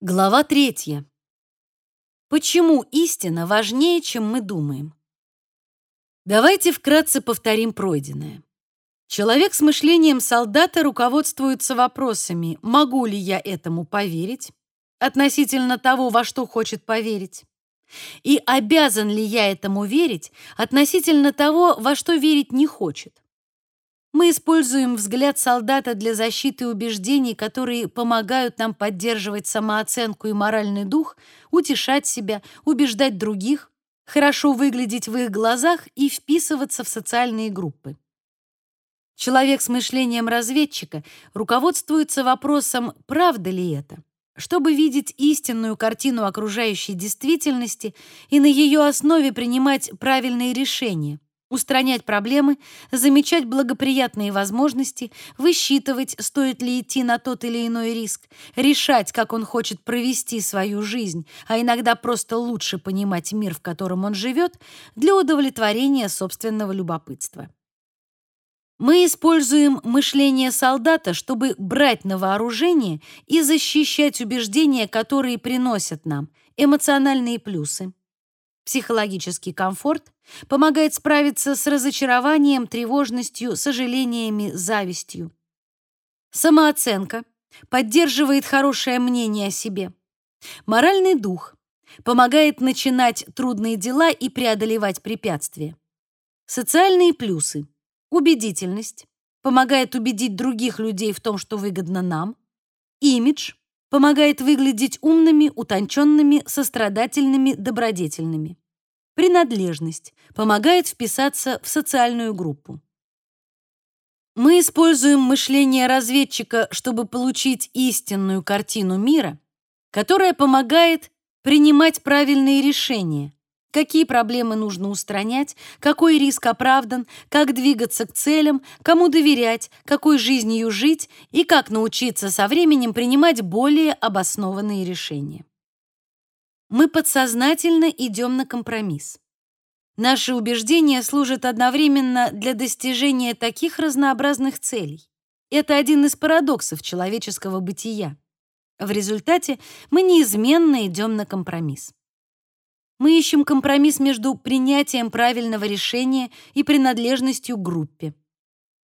Глава третья. Почему истина важнее, чем мы думаем? Давайте вкратце повторим пройденное. Человек с мышлением солдата руководствуется вопросами: могу ли я этому поверить относительно того, во что хочет поверить, и обязан ли я этому верить относительно того, во что верить не хочет. Мы используем взгляд солдата для защиты убеждений, которые помогают нам поддерживать самооценку и моральный дух, утешать себя, убеждать других, хорошо выглядеть в их глазах и вписываться в социальные группы. Человек с мышлением разведчика руководствуется вопросом, правда ли это, чтобы видеть истинную картину окружающей действительности и на ее основе принимать правильные решения – устранять проблемы, замечать благоприятные возможности, высчитывать, стоит ли идти на тот или иной риск, решать, как он хочет провести свою жизнь, а иногда просто лучше понимать мир, в котором он живет, для удовлетворения собственного любопытства. Мы используем мышление солдата, чтобы брать на вооружение и защищать убеждения, которые приносят нам эмоциональные плюсы, психологический комфорт, помогает справиться с разочарованием, тревожностью, сожалениями, завистью. Самооценка поддерживает хорошее мнение о себе. Моральный дух помогает начинать трудные дела и преодолевать препятствия. Социальные плюсы. Убедительность помогает убедить других людей в том, что выгодно нам. Имидж помогает выглядеть умными, утонченными, сострадательными, добродетельными. Принадлежность помогает вписаться в социальную группу. Мы используем мышление разведчика, чтобы получить истинную картину мира, которая помогает принимать правильные решения, какие проблемы нужно устранять, какой риск оправдан, как двигаться к целям, кому доверять, какой жизнью жить и как научиться со временем принимать более обоснованные решения. Мы подсознательно идем на компромисс. Наши убеждения служат одновременно для достижения таких разнообразных целей. Это один из парадоксов человеческого бытия. В результате мы неизменно идем на компромисс. Мы ищем компромисс между принятием правильного решения и принадлежностью к группе.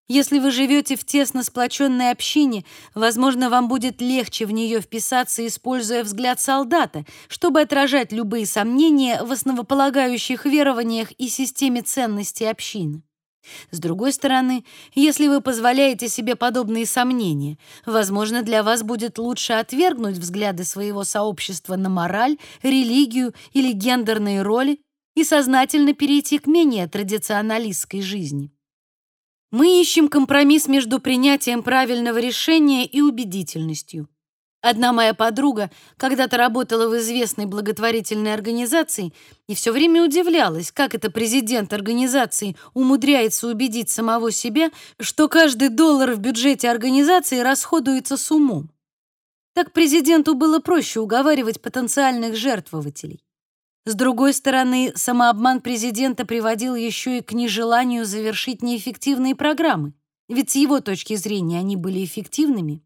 Если вы живете в тесно сплоченной общине, возможно, вам будет легче в нее вписаться, используя взгляд солдата, чтобы отражать любые сомнения в основополагающих верованиях и системе ценностей общины. С другой стороны, если вы позволяете себе подобные сомнения, возможно, для вас будет лучше отвергнуть взгляды своего сообщества на мораль, религию или гендерные роли и сознательно перейти к менее традиционалистской жизни. Мы ищем компромисс между принятием правильного решения и убедительностью. Одна моя подруга когда-то работала в известной благотворительной организации и все время удивлялась, как это президент организации умудряется убедить самого себя, что каждый доллар в бюджете организации расходуется с умом. Так президенту было проще уговаривать потенциальных жертвователей. С другой стороны, самообман президента приводил еще и к нежеланию завершить неэффективные программы, ведь с его точки зрения они были эффективными.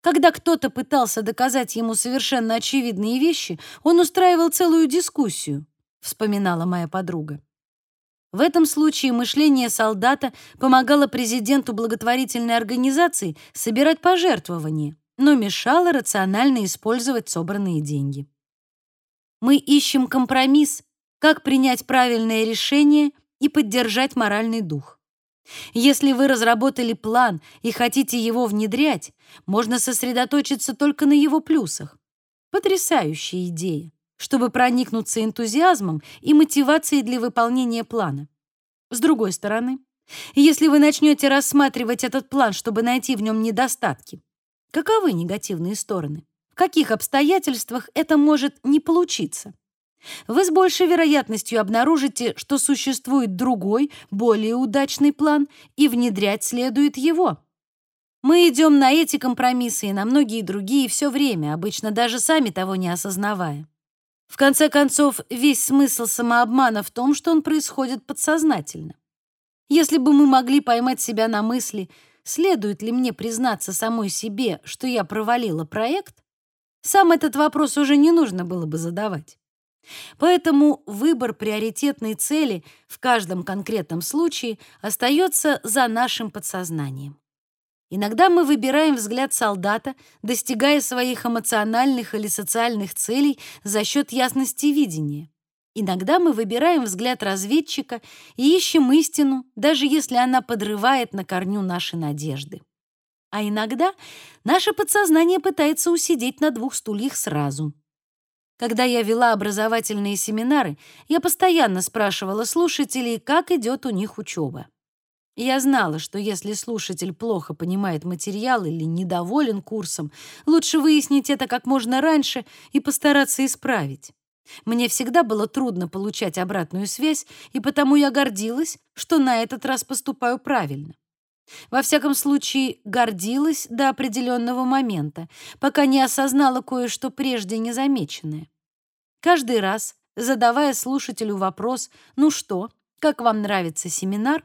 Когда кто-то пытался доказать ему совершенно очевидные вещи, он устраивал целую дискуссию, вспоминала моя подруга. В этом случае мышление солдата помогало президенту благотворительной организации собирать пожертвования, но мешало рационально использовать собранные деньги. Мы ищем компромисс, как принять правильное решение и поддержать моральный дух. Если вы разработали план и хотите его внедрять, можно сосредоточиться только на его плюсах. Потрясающая идея, чтобы проникнуться энтузиазмом и мотивацией для выполнения плана. С другой стороны, если вы начнете рассматривать этот план, чтобы найти в нем недостатки, каковы негативные стороны? В каких обстоятельствах это может не получиться? Вы с большей вероятностью обнаружите, что существует другой, более удачный план, и внедрять следует его. Мы идем на эти компромиссы и на многие другие все время, обычно даже сами того не осознавая. В конце концов, весь смысл самообмана в том, что он происходит подсознательно. Если бы мы могли поймать себя на мысли, следует ли мне признаться самой себе, что я провалила проект, сам этот вопрос уже не нужно было бы задавать. Поэтому выбор приоритетной цели в каждом конкретном случае остается за нашим подсознанием. Иногда мы выбираем взгляд солдата, достигая своих эмоциональных или социальных целей за счет ясности видения. Иногда мы выбираем взгляд разведчика и ищем истину, даже если она подрывает на корню наши надежды. А иногда наше подсознание пытается усидеть на двух стульях сразу. Когда я вела образовательные семинары, я постоянно спрашивала слушателей, как идет у них учеба. Я знала, что если слушатель плохо понимает материал или недоволен курсом, лучше выяснить это как можно раньше и постараться исправить. Мне всегда было трудно получать обратную связь, и потому я гордилась, что на этот раз поступаю правильно. Во всяком случае, гордилась до определенного момента, пока не осознала кое-что прежде незамеченное. Каждый раз, задавая слушателю вопрос «Ну что, как вам нравится семинар?»,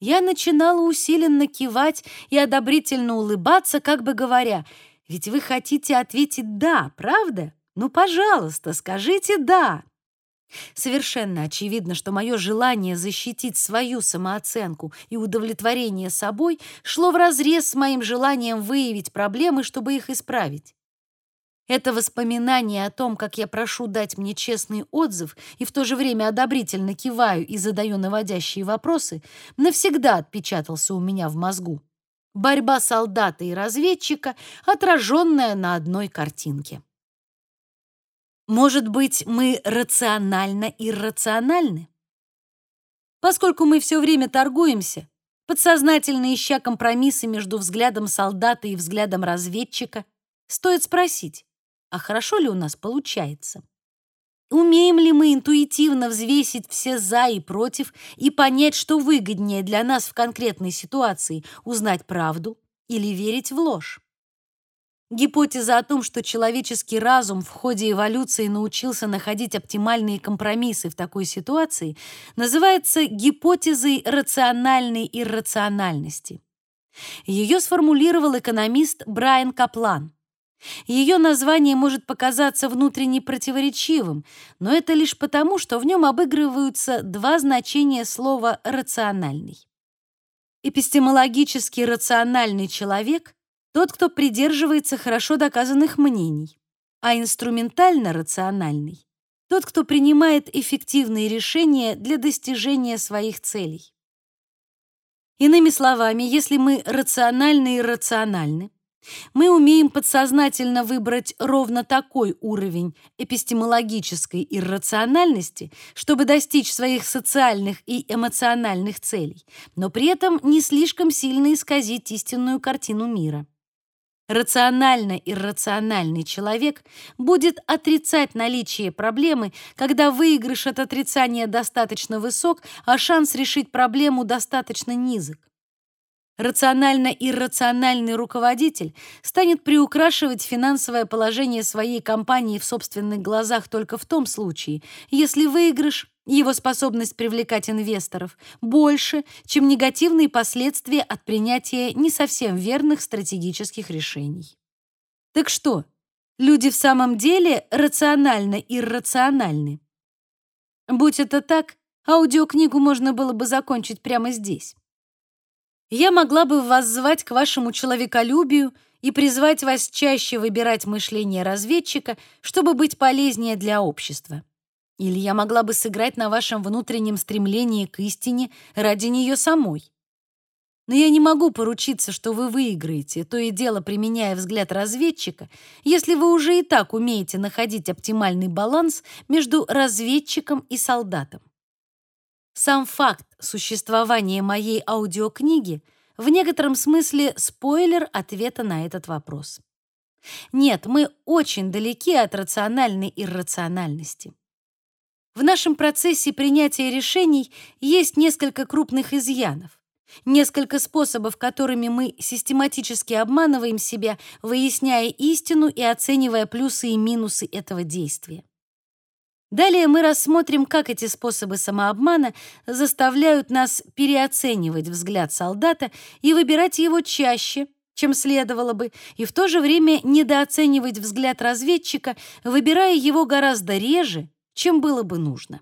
я начинала усиленно кивать и одобрительно улыбаться, как бы говоря, «Ведь вы хотите ответить «да», правда? Ну, пожалуйста, скажите «да». Совершенно очевидно, что мое желание защитить свою самооценку и удовлетворение собой шло вразрез с моим желанием выявить проблемы, чтобы их исправить. Это воспоминание о том, как я прошу дать мне честный отзыв и в то же время одобрительно киваю и задаю наводящие вопросы, навсегда отпечатался у меня в мозгу. Борьба солдата и разведчика, отраженная на одной картинке. Может быть, мы рационально иррациональны? Поскольку мы все время торгуемся, подсознательно ища компромиссы между взглядом солдата и взглядом разведчика, стоит спросить, а хорошо ли у нас получается? Умеем ли мы интуитивно взвесить все «за» и «против» и понять, что выгоднее для нас в конкретной ситуации — узнать правду или верить в ложь? Гипотеза о том, что человеческий разум в ходе эволюции научился находить оптимальные компромиссы в такой ситуации, называется гипотезой рациональной иррациональности. Ее сформулировал экономист Брайан Каплан. Ее название может показаться внутренне противоречивым, но это лишь потому, что в нем обыгрываются два значения слова «рациональный». Эпистемологически рациональный человек — тот, кто придерживается хорошо доказанных мнений, а инструментально-рациональный — тот, кто принимает эффективные решения для достижения своих целей. Иными словами, если мы рациональны и рациональны, мы умеем подсознательно выбрать ровно такой уровень эпистемологической иррациональности, чтобы достичь своих социальных и эмоциональных целей, но при этом не слишком сильно исказить истинную картину мира. Рационально-иррациональный человек будет отрицать наличие проблемы, когда выигрыш от отрицания достаточно высок, а шанс решить проблему достаточно низок. Рационально-иррациональный руководитель станет приукрашивать финансовое положение своей компании в собственных глазах только в том случае, если выигрыш, его способность привлекать инвесторов, больше, чем негативные последствия от принятия не совсем верных стратегических решений. Так что, люди в самом деле рационально-иррациональны? Будь это так, аудиокнигу можно было бы закончить прямо здесь я могла бы воззвать к вашему человеколюбию и призвать вас чаще выбирать мышление разведчика, чтобы быть полезнее для общества. Или я могла бы сыграть на вашем внутреннем стремлении к истине ради нее самой. Но я не могу поручиться, что вы выиграете, то и дело применяя взгляд разведчика, если вы уже и так умеете находить оптимальный баланс между разведчиком и солдатом. Сам факт существования моей аудиокниги в некотором смысле спойлер ответа на этот вопрос. Нет, мы очень далеки от рациональной иррациональности. В нашем процессе принятия решений есть несколько крупных изъянов, несколько способов, которыми мы систематически обманываем себя, выясняя истину и оценивая плюсы и минусы этого действия. Далее мы рассмотрим, как эти способы самообмана заставляют нас переоценивать взгляд солдата и выбирать его чаще, чем следовало бы, и в то же время недооценивать взгляд разведчика, выбирая его гораздо реже, чем было бы нужно.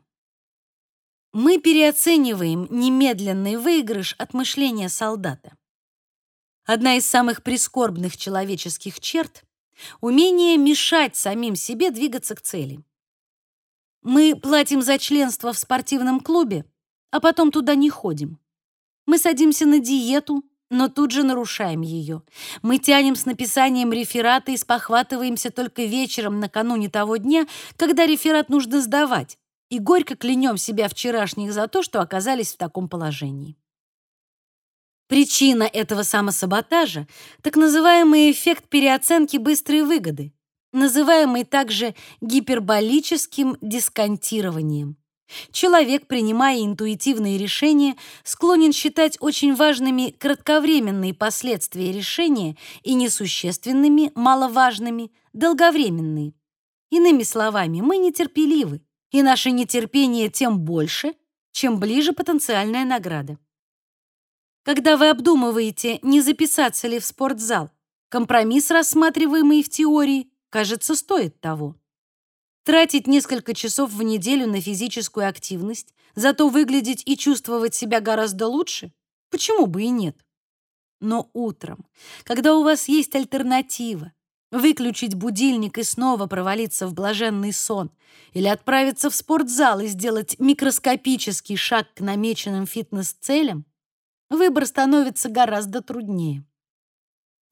Мы переоцениваем немедленный выигрыш от мышления солдата. Одна из самых прискорбных человеческих черт — умение мешать самим себе двигаться к цели. Мы платим за членство в спортивном клубе, а потом туда не ходим. Мы садимся на диету, но тут же нарушаем ее. Мы тянем с написанием реферата и спохватываемся только вечером накануне того дня, когда реферат нужно сдавать, и горько клянем себя вчерашних за то, что оказались в таком положении. Причина этого самосаботажа — так называемый эффект переоценки быстрой выгоды, называемый также гиперболическим дисконтированием. Человек, принимая интуитивные решения, склонен считать очень важными кратковременные последствия решения и несущественными, маловажными, долговременные. Иными словами, мы нетерпеливы, и наше нетерпение тем больше, чем ближе потенциальная награда. Когда вы обдумываете, не записаться ли в спортзал, компромисс, рассматриваемый в теории, кажется, стоит того. Тратить несколько часов в неделю на физическую активность, зато выглядеть и чувствовать себя гораздо лучше? Почему бы и нет? Но утром, когда у вас есть альтернатива, выключить будильник и снова провалиться в блаженный сон или отправиться в спортзал и сделать микроскопический шаг к намеченным фитнес-целям, выбор становится гораздо труднее.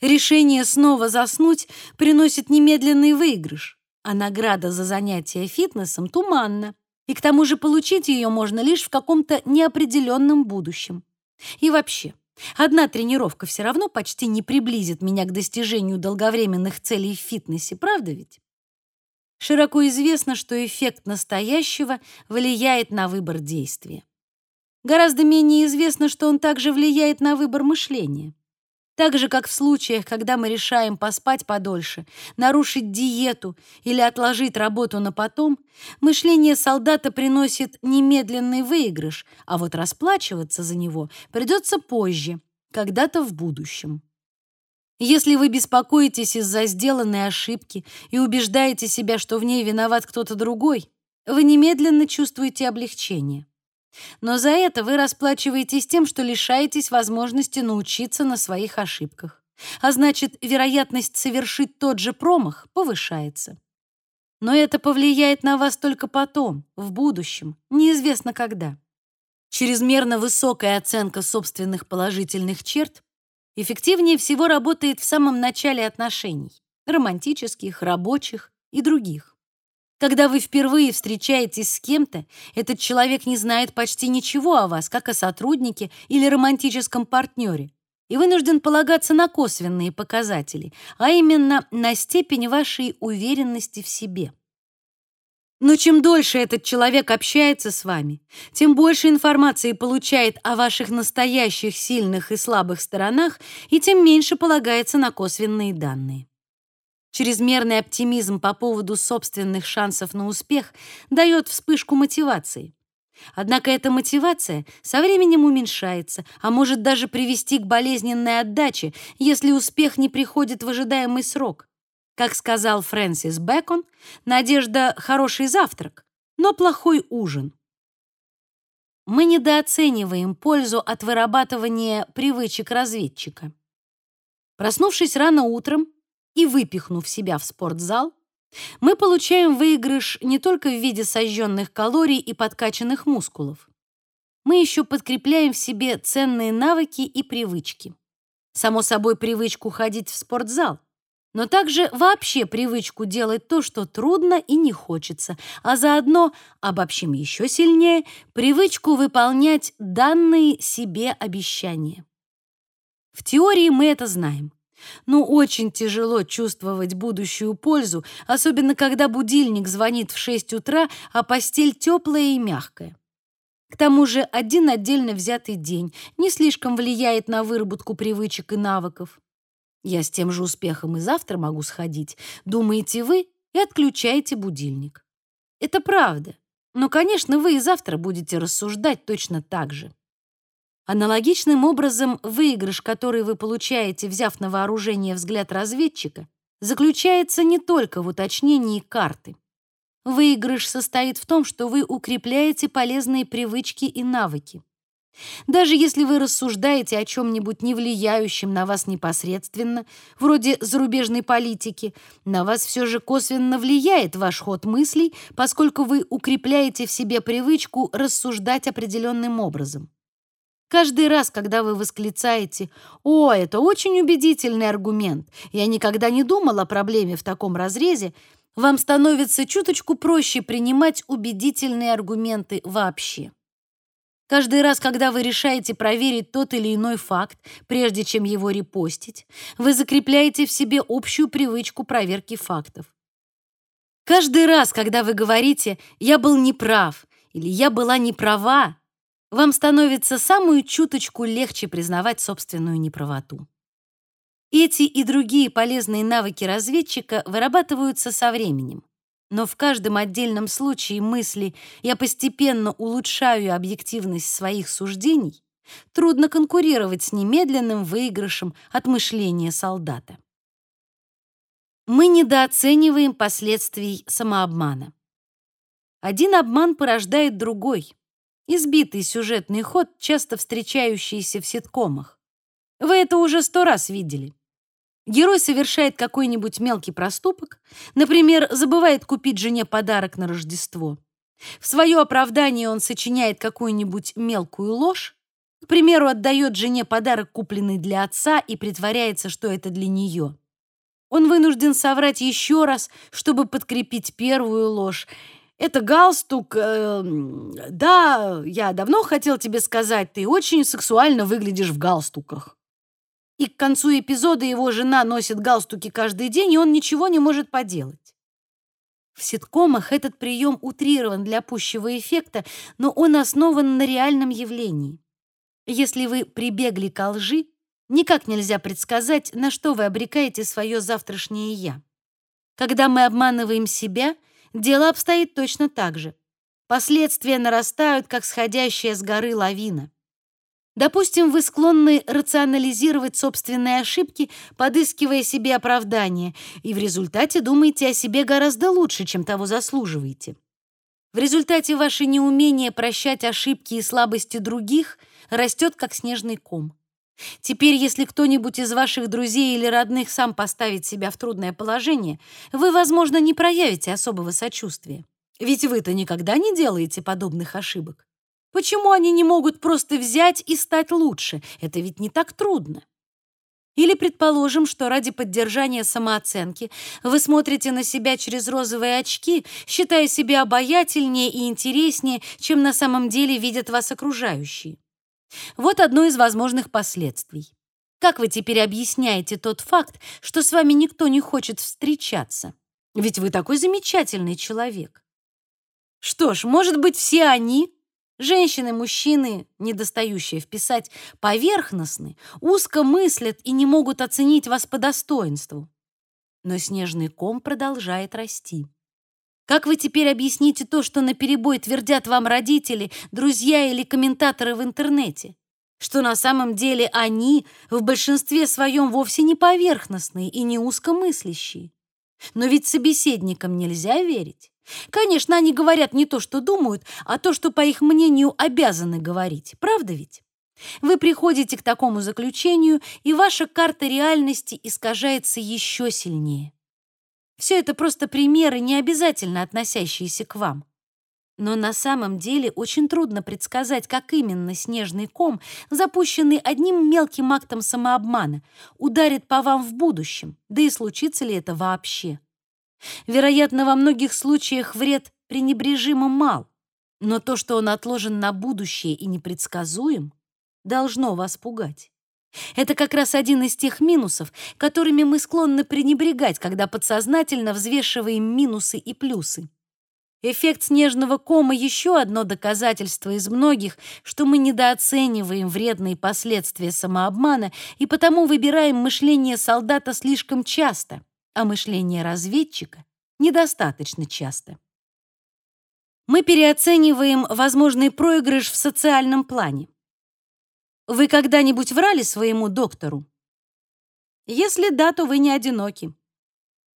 Решение снова заснуть приносит немедленный выигрыш, а награда за занятие фитнесом туманна, и к тому же получить ее можно лишь в каком-то неопределенном будущем. И вообще, одна тренировка все равно почти не приблизит меня к достижению долговременных целей в фитнесе, правда ведь? Широко известно, что эффект настоящего влияет на выбор действия. Гораздо менее известно, что он также влияет на выбор мышления. Так же, как в случаях, когда мы решаем поспать подольше, нарушить диету или отложить работу на потом, мышление солдата приносит немедленный выигрыш, а вот расплачиваться за него придется позже, когда-то в будущем. Если вы беспокоитесь из-за сделанной ошибки и убеждаете себя, что в ней виноват кто-то другой, вы немедленно чувствуете облегчение. Но за это вы расплачиваетесь тем, что лишаетесь возможности научиться на своих ошибках. А значит, вероятность совершить тот же промах повышается. Но это повлияет на вас только потом, в будущем, неизвестно когда. Чрезмерно высокая оценка собственных положительных черт эффективнее всего работает в самом начале отношений, романтических, рабочих и других. Когда вы впервые встречаетесь с кем-то, этот человек не знает почти ничего о вас, как о сотруднике или романтическом партнере, и вынужден полагаться на косвенные показатели, а именно на степень вашей уверенности в себе. Но чем дольше этот человек общается с вами, тем больше информации получает о ваших настоящих сильных и слабых сторонах, и тем меньше полагается на косвенные данные. Чрезмерный оптимизм по поводу собственных шансов на успех дает вспышку мотивации. Однако эта мотивация со временем уменьшается, а может даже привести к болезненной отдаче, если успех не приходит в ожидаемый срок. Как сказал Фрэнсис Бэкон, надежда — хороший завтрак, но плохой ужин. Мы недооцениваем пользу от вырабатывания привычек разведчика. Проснувшись рано утром, и выпихнув себя в спортзал, мы получаем выигрыш не только в виде сожженных калорий и подкачанных мускулов. Мы еще подкрепляем в себе ценные навыки и привычки. Само собой, привычку ходить в спортзал, но также вообще привычку делать то, что трудно и не хочется, а заодно, обобщим еще сильнее, привычку выполнять данные себе обещания. В теории мы это знаем. Ну, очень тяжело чувствовать будущую пользу, особенно когда будильник звонит в 6 утра, а постель теплая и мягкая. К тому же один отдельно взятый день не слишком влияет на выработку привычек и навыков. Я с тем же успехом и завтра могу сходить, думаете вы, и отключаете будильник. Это правда. Но, конечно, вы и завтра будете рассуждать точно так же. Аналогичным образом, выигрыш, который вы получаете, взяв на вооружение взгляд разведчика, заключается не только в уточнении карты. Выигрыш состоит в том, что вы укрепляете полезные привычки и навыки. Даже если вы рассуждаете о чем-нибудь не влияющем на вас непосредственно, вроде зарубежной политики, на вас все же косвенно влияет ваш ход мыслей, поскольку вы укрепляете в себе привычку рассуждать определенным образом. Каждый раз, когда вы восклицаете «О, это очень убедительный аргумент, я никогда не думал о проблеме в таком разрезе», вам становится чуточку проще принимать убедительные аргументы вообще. Каждый раз, когда вы решаете проверить тот или иной факт, прежде чем его репостить, вы закрепляете в себе общую привычку проверки фактов. Каждый раз, когда вы говорите «я был неправ» или «я была неправа», вам становится самую чуточку легче признавать собственную неправоту. Эти и другие полезные навыки разведчика вырабатываются со временем. Но в каждом отдельном случае мысли «я постепенно улучшаю объективность своих суждений» трудно конкурировать с немедленным выигрышем от мышления солдата. Мы недооцениваем последствий самообмана. Один обман порождает другой. Избитый сюжетный ход, часто встречающийся в ситкомах. Вы это уже сто раз видели. Герой совершает какой-нибудь мелкий проступок, например, забывает купить жене подарок на Рождество. В свое оправдание он сочиняет какую-нибудь мелкую ложь, к примеру, отдает жене подарок, купленный для отца, и притворяется, что это для нее. Он вынужден соврать еще раз, чтобы подкрепить первую ложь. Это галстук. Э, да, я давно хотел тебе сказать, ты очень сексуально выглядишь в галстуках и к концу эпизода его жена носит галстуки каждый день, и он ничего не может поделать. В ситкомах этот прием утрирован для пущего эффекта, но он основан на реальном явлении. Если вы прибегли к лжи, никак нельзя предсказать, на что вы обрекаете свое завтрашнее «я». Когда мы обманываем себя, дело обстоит точно так же. Последствия нарастают, как сходящая с горы лавина. Допустим, вы склонны рационализировать собственные ошибки, подыскивая себе оправдание, и в результате думаете о себе гораздо лучше, чем того заслуживаете. В результате ваше неумение прощать ошибки и слабости других растет, как снежный ком. Теперь, если кто-нибудь из ваших друзей или родных сам поставит себя в трудное положение, вы, возможно, не проявите особого сочувствия. Ведь вы-то никогда не делаете подобных ошибок. Почему они не могут просто взять и стать лучше? Это ведь не так трудно. Или предположим, что ради поддержания самооценки вы смотрите на себя через розовые очки, считая себя обаятельнее и интереснее, чем на самом деле видят вас окружающие. Вот одно из возможных последствий. Как вы теперь объясняете тот факт, что с вами никто не хочет встречаться? Ведь вы такой замечательный человек. Что ж, может быть, все они Женщины, мужчины, недостающие вписать, поверхностны, узко мыслят и не могут оценить вас по достоинству. Но снежный ком продолжает расти. Как вы теперь объясните то, что наперебой твердят вам родители, друзья или комментаторы в интернете? Что на самом деле они в большинстве своем вовсе не поверхностные и не узкомыслящие. Но ведь собеседникам нельзя верить. Конечно, они говорят не то, что думают, а то, что, по их мнению, обязаны говорить. Правда ведь? Вы приходите к такому заключению, и ваша карта реальности искажается еще сильнее. Все это просто примеры, не обязательно относящиеся к вам. Но на самом деле очень трудно предсказать, как именно снежный ком, запущенный одним мелким актом самообмана, ударит по вам в будущем, да и случится ли это вообще. Вероятно, во многих случаях вред пренебрежимо мал, но то, что он отложен на будущее и непредсказуем, должно вас пугать. Это как раз один из тех минусов, которыми мы склонны пренебрегать, когда подсознательно взвешиваем минусы и плюсы. Эффект снежного кома — еще одно доказательство из многих, что мы недооцениваем вредные последствия самообмана и потому выбираем мышление солдата слишком часто — а мышление разведчика недостаточно часто. Мы переоцениваем возможный проигрыш в социальном плане. Вы когда-нибудь врали своему доктору? Если да, то вы не одиноки.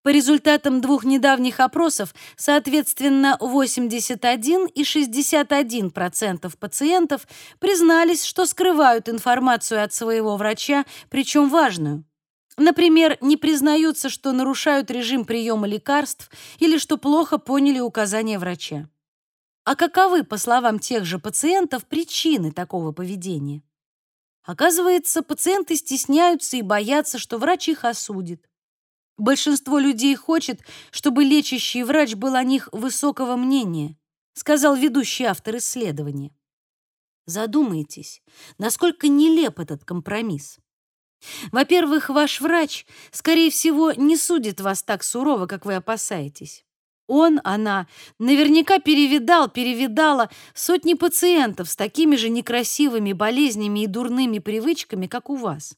По результатам двух недавних опросов, соответственно, 81 и 61% пациентов признались, что скрывают информацию от своего врача, причем важную. Например, не признаются, что нарушают режим приема лекарств или что плохо поняли указания врача. А каковы, по словам тех же пациентов, причины такого поведения? Оказывается, пациенты стесняются и боятся, что врач их осудит. Большинство людей хочет, чтобы лечащий врач был о них высокого мнения, сказал ведущий автор исследования. Задумайтесь, насколько нелеп этот компромисс. Во-первых, ваш врач, скорее всего, не судит вас так сурово, как вы опасаетесь. Он, она наверняка перевидал, перевидала сотни пациентов с такими же некрасивыми болезнями и дурными привычками, как у вас.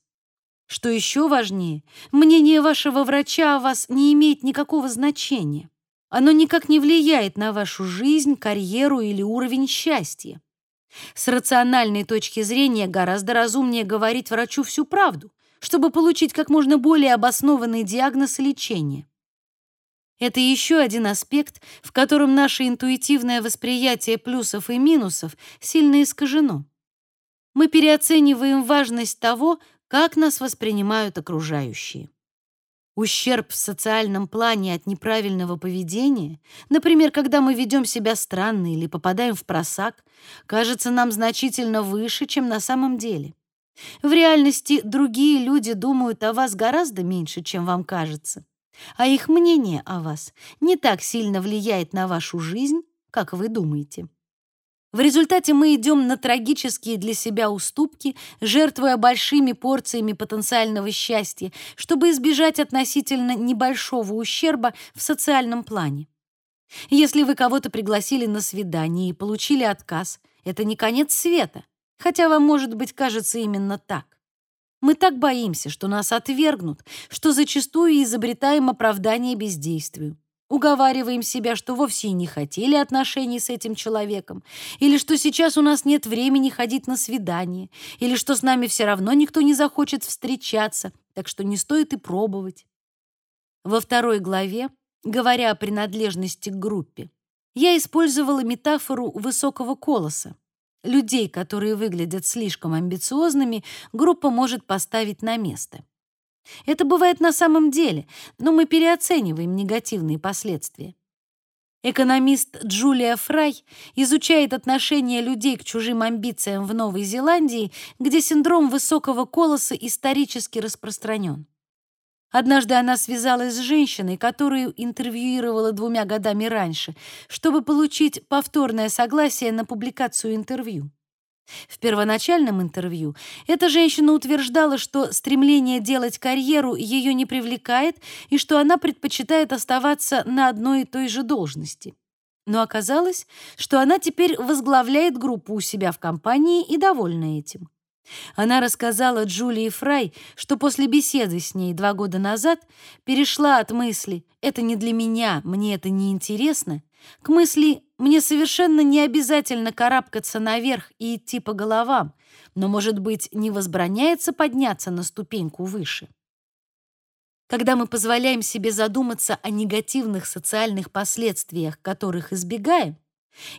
Что еще важнее, мнение вашего врача о вас не имеет никакого значения. Оно никак не влияет на вашу жизнь, карьеру или уровень счастья. С рациональной точки зрения гораздо разумнее говорить врачу всю правду, чтобы получить как можно более обоснованный диагноз и лечение. Это еще один аспект, в котором наше интуитивное восприятие плюсов и минусов сильно искажено. Мы переоцениваем важность того, как нас воспринимают окружающие. Ущерб в социальном плане от неправильного поведения, например, когда мы ведем себя странно или попадаем в просак, кажется нам значительно выше, чем на самом деле. В реальности другие люди думают о вас гораздо меньше, чем вам кажется, а их мнение о вас не так сильно влияет на вашу жизнь, как вы думаете. В результате мы идем на трагические для себя уступки, жертвуя большими порциями потенциального счастья, чтобы избежать относительно небольшого ущерба в социальном плане. Если вы кого-то пригласили на свидание и получили отказ, это не конец света, хотя вам, может быть, кажется именно так. Мы так боимся, что нас отвергнут, что зачастую изобретаем оправдание бездействию. Уговариваем себя, что вовсе и не хотели отношений с этим человеком, или что сейчас у нас нет времени ходить на свидание, или что с нами все равно никто не захочет встречаться, так что не стоит и пробовать. Во второй главе, говоря о принадлежности к группе, я использовала метафору высокого колоса. Людей, которые выглядят слишком амбициозными, группа может поставить на место. Это бывает на самом деле, но мы переоцениваем негативные последствия. Экономист Джулия Фрай изучает отношение людей к чужим амбициям в Новой Зеландии, где синдром высокого колоса исторически распространен. Однажды она связалась с женщиной, которую интервьюировала двумя годами раньше, чтобы получить повторное согласие на публикацию интервью. В первоначальном интервью эта женщина утверждала, что стремление делать карьеру ее не привлекает и что она предпочитает оставаться на одной и той же должности. Но оказалось, что она теперь возглавляет группу у себя в компании и довольна этим. Она рассказала Джулии Фрай, что после беседы с ней два года назад перешла от мысли «это не для меня, мне это не интересно» к мысли «мне совершенно не обязательно карабкаться наверх и идти по головам, но, может быть, не возбраняется подняться на ступеньку выше». Когда мы позволяем себе задуматься о негативных социальных последствиях, которых избегаем,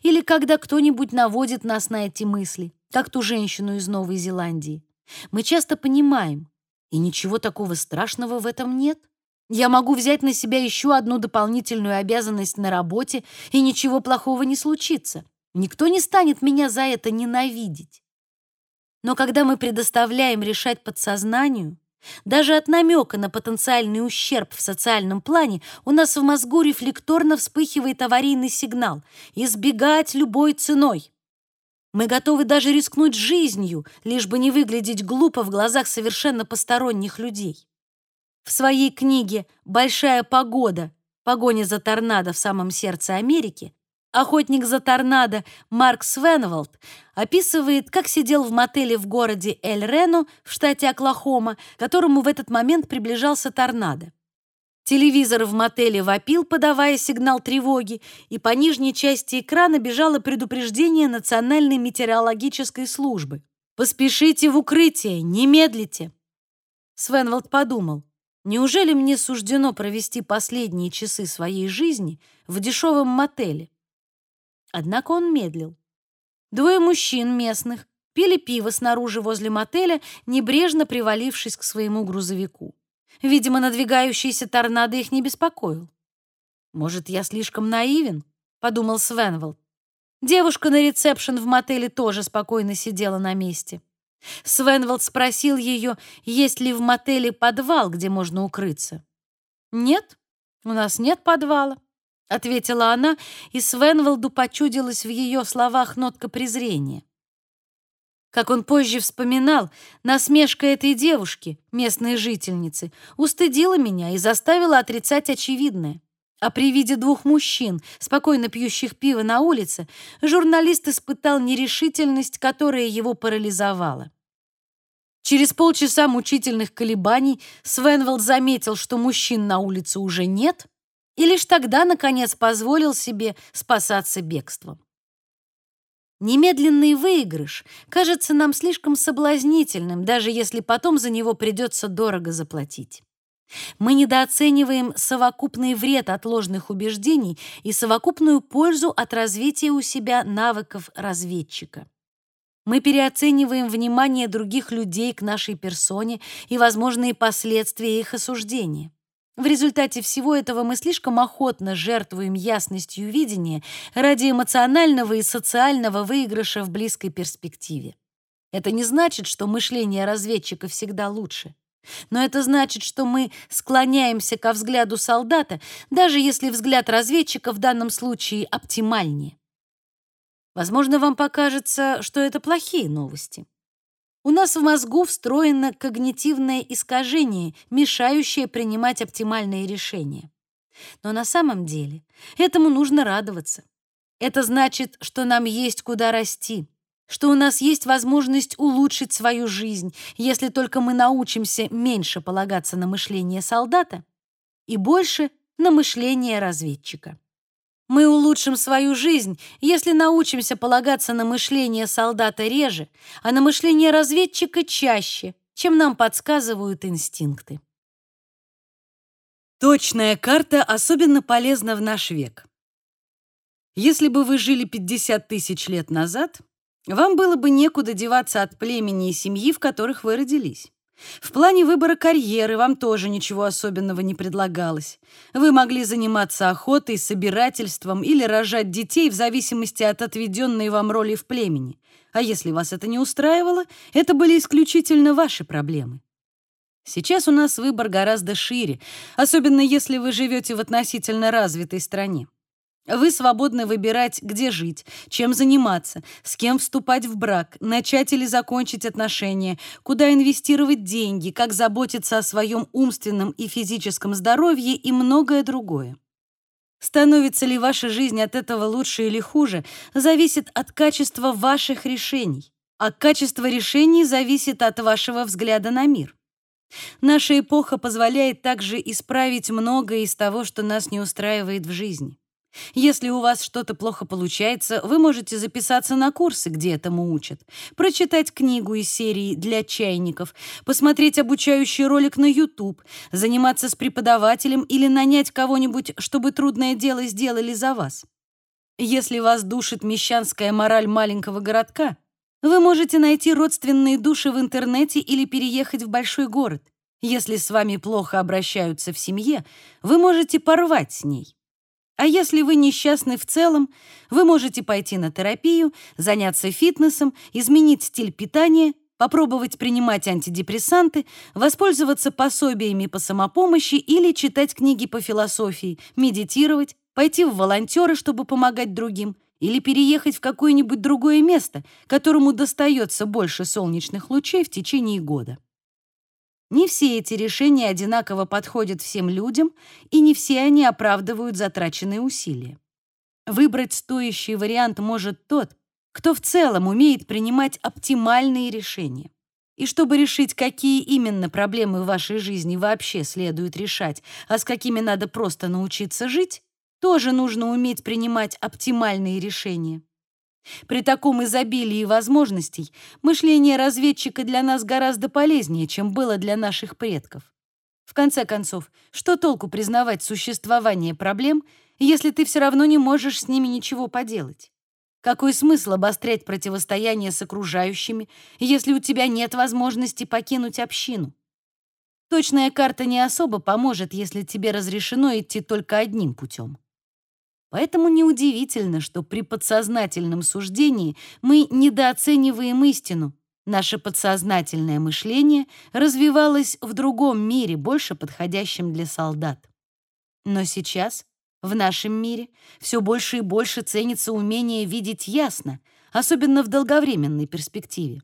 или когда кто-нибудь наводит нас на эти мысли, как ту женщину из Новой Зеландии. Мы часто понимаем, и ничего такого страшного в этом нет. Я могу взять на себя еще одну дополнительную обязанность на работе, и ничего плохого не случится. Никто не станет меня за это ненавидеть. Но когда мы предоставляем решать подсознанию, даже от намека на потенциальный ущерб в социальном плане у нас в мозгу рефлекторно вспыхивает аварийный сигнал «избегать любой ценой». Мы готовы даже рискнуть жизнью, лишь бы не выглядеть глупо в глазах совершенно посторонних людей. В своей книге «Большая погода. Погоня за торнадо в самом сердце Америки» охотник за торнадо Марк Свенволд описывает, как сидел в мотеле в городе Эль-Рено в штате Оклахома, которому в этот момент приближался торнадо. Телевизор в мотеле вопил, подавая сигнал тревоги, и по нижней части экрана бежало предупреждение Национальной метеорологической службы. Поспешите в укрытие, не медлите!» Свенвалд подумал, неужели мне суждено провести последние часы своей жизни в дешевом мотеле? Однако он медлил. Двое мужчин местных пили пиво снаружи возле мотеля, небрежно привалившись к своему грузовику. Видимо, надвигающийся торнадо их не беспокоил. «Может, я слишком наивен?» — подумал Свенвелл. Девушка на ресепшн в мотеле тоже спокойно сидела на месте. Свенвелл спросил ее, есть ли в мотеле подвал, где можно укрыться. «Нет, у нас нет подвала», — ответила она, и Свенвелду почудилась в ее словах нотка презрения. Как он позже вспоминал, насмешка этой девушки, местной жительницы, устыдила меня и заставила отрицать очевидное. А при виде двух мужчин, спокойно пьющих пиво на улице, журналист испытал нерешительность, которая его парализовала. Через полчаса мучительных колебаний Свенвелл заметил, что мужчин на улице уже нет, и лишь тогда, наконец, позволил себе спасаться бегством. Немедленный выигрыш кажется нам слишком соблазнительным, даже если потом за него придется дорого заплатить. Мы недооцениваем совокупный вред от ложных убеждений и совокупную пользу от развития у себя навыков разведчика. Мы переоцениваем внимание других людей к нашей персоне и возможные последствия их осуждения. В результате всего этого мы слишком охотно жертвуем ясностью видения ради эмоционального и социального выигрыша в близкой перспективе. Это не значит, что мышление разведчика всегда лучше. Но это значит, что мы склоняемся ко взгляду солдата, даже если взгляд разведчика в данном случае оптимальнее. Возможно, вам покажется, что это плохие новости. У нас в мозгу встроено когнитивное искажение, мешающее принимать оптимальные решения. Но на самом деле этому нужно радоваться. Это значит, что нам есть куда расти, что у нас есть возможность улучшить свою жизнь, если только мы научимся меньше полагаться на мышление солдата и больше на мышление разведчика. Мы улучшим свою жизнь, если научимся полагаться на мышление солдата реже, а на мышление разведчика чаще, чем нам подсказывают инстинкты. Точная карта особенно полезна в наш век. Если бы вы жили 50 тысяч лет назад, вам было бы некуда деваться от племени и семьи, в которых вы родились. В плане выбора карьеры вам тоже ничего особенного не предлагалось. Вы могли заниматься охотой, собирательством или рожать детей в зависимости от отведенной вам роли в племени. А если вас это не устраивало, это были исключительно ваши проблемы. Сейчас у нас выбор гораздо шире, особенно если вы живете в относительно развитой стране. Вы свободны выбирать, где жить, чем заниматься, с кем вступать в брак, начать или закончить отношения, куда инвестировать деньги, как заботиться о своем умственном и физическом здоровье и многое другое. Становится ли ваша жизнь от этого лучше или хуже, зависит от качества ваших решений, а качество решений зависит от вашего взгляда на мир. Наша эпоха позволяет также исправить многое из того, что нас не устраивает в жизни. Если у вас что-то плохо получается, вы можете записаться на курсы, где этому учат, прочитать книгу из серии «Для чайников», посмотреть обучающий ролик на YouTube, заниматься с преподавателем или нанять кого-нибудь, чтобы трудное дело сделали за вас. Если вас душит мещанская мораль маленького городка, вы можете найти родственные души в интернете или переехать в большой город. Если с вами плохо обращаются в семье, вы можете порвать с ней. А если вы несчастны в целом, вы можете пойти на терапию, заняться фитнесом, изменить стиль питания, попробовать принимать антидепрессанты, воспользоваться пособиями по самопомощи или читать книги по философии, медитировать, пойти в волонтеры, чтобы помогать другим, или переехать в какое-нибудь другое место, которому достается больше солнечных лучей в течение года. Не все эти решения одинаково подходят всем людям, и не все они оправдывают затраченные усилия. Выбрать стоящий вариант может тот, кто в целом умеет принимать оптимальные решения. И чтобы решить, какие именно проблемы в вашей жизни вообще следует решать, а с какими надо просто научиться жить, тоже нужно уметь принимать оптимальные решения. При таком изобилии возможностей мышление разведчика для нас гораздо полезнее, чем было для наших предков. В конце концов, что толку признавать существование проблем, если ты все равно не можешь с ними ничего поделать? Какой смысл обострять противостояние с окружающими, если у тебя нет возможности покинуть общину? Точная карта не особо поможет, если тебе разрешено идти только одним путем. Поэтому неудивительно, что при подсознательном суждении мы недооцениваем истину. Наше подсознательное мышление развивалось в другом мире, больше подходящем для солдат. Но сейчас в нашем мире все больше и больше ценится умение видеть ясно, особенно в долговременной перспективе.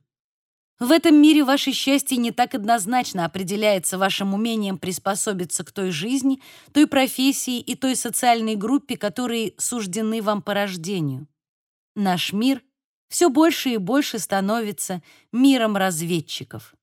В этом мире ваше счастье не так однозначно определяется вашим умением приспособиться к той жизни, той профессии и той социальной группе, которые суждены вам по рождению. Наш мир все больше и больше становится миром разведчиков.